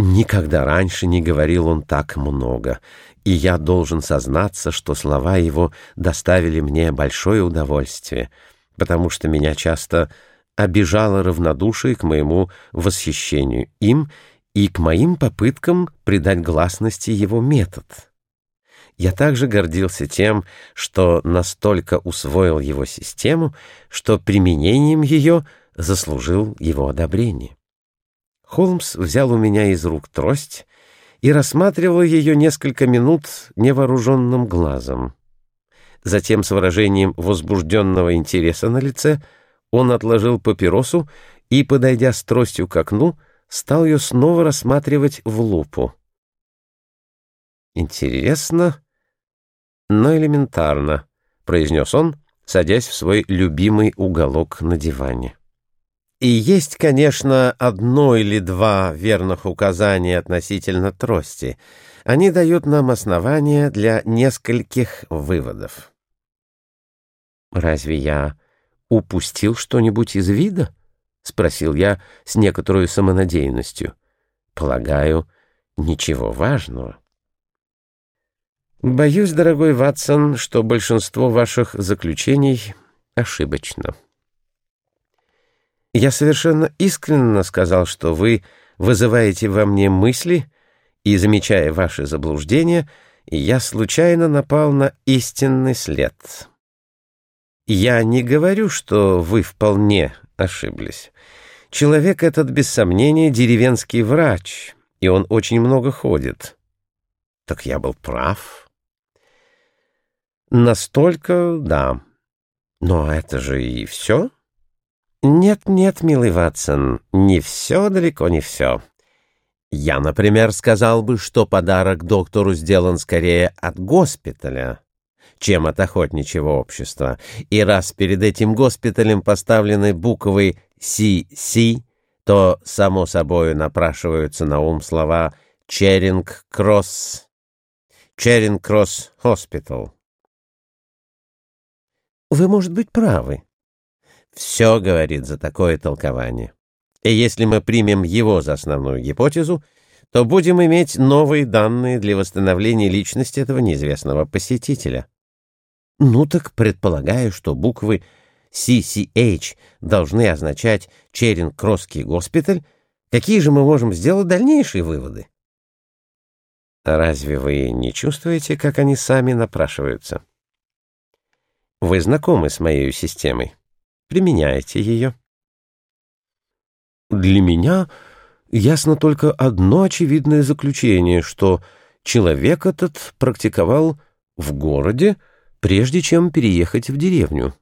Никогда раньше не говорил он так много, и я должен сознаться, что слова его доставили мне большое удовольствие, потому что меня часто обижало равнодушие к моему восхищению им и к моим попыткам придать гласности его метод. Я также гордился тем, что настолько усвоил его систему, что применением ее заслужил его одобрение. Холмс взял у меня из рук трость и рассматривал ее несколько минут невооруженным глазом. Затем с выражением возбужденного интереса на лице он отложил папиросу и, подойдя с тростью к окну, стал ее снова рассматривать в лупу. «Интересно, но элементарно», — произнес он, садясь в свой любимый уголок на диване. И есть, конечно, одно или два верных указания относительно трости. Они дают нам основания для нескольких выводов. «Разве я упустил что-нибудь из вида?» — спросил я с некоторой самонадеянностью. «Полагаю, ничего важного». «Боюсь, дорогой Ватсон, что большинство ваших заключений ошибочно». Я совершенно искренне сказал, что вы вызываете во мне мысли, и, замечая ваши заблуждения, я случайно напал на истинный след. Я не говорю, что вы вполне ошиблись. Человек этот, без сомнения, деревенский врач, и он очень много ходит. Так я был прав. Настолько, да. Но это же и все. «Нет-нет, милый Ватсон, не все, далеко не все. Я, например, сказал бы, что подарок доктору сделан скорее от госпиталя, чем от охотничьего общества. И раз перед этим госпиталем поставлены буквы «Си-Си», то, само собой, напрашиваются на ум слова «Черинг-Кросс», «Черинг-Кросс Хоспитал». Вы, может быть, правы. Все говорит за такое толкование. И если мы примем его за основную гипотезу, то будем иметь новые данные для восстановления личности этого неизвестного посетителя. Ну так предполагаю, что буквы CCH должны означать Черинг-Кросский госпиталь, какие же мы можем сделать дальнейшие выводы? Разве вы не чувствуете, как они сами напрашиваются? Вы знакомы с моей системой применяете ее. Для меня ясно только одно очевидное заключение, что человек этот практиковал в городе, прежде чем переехать в деревню.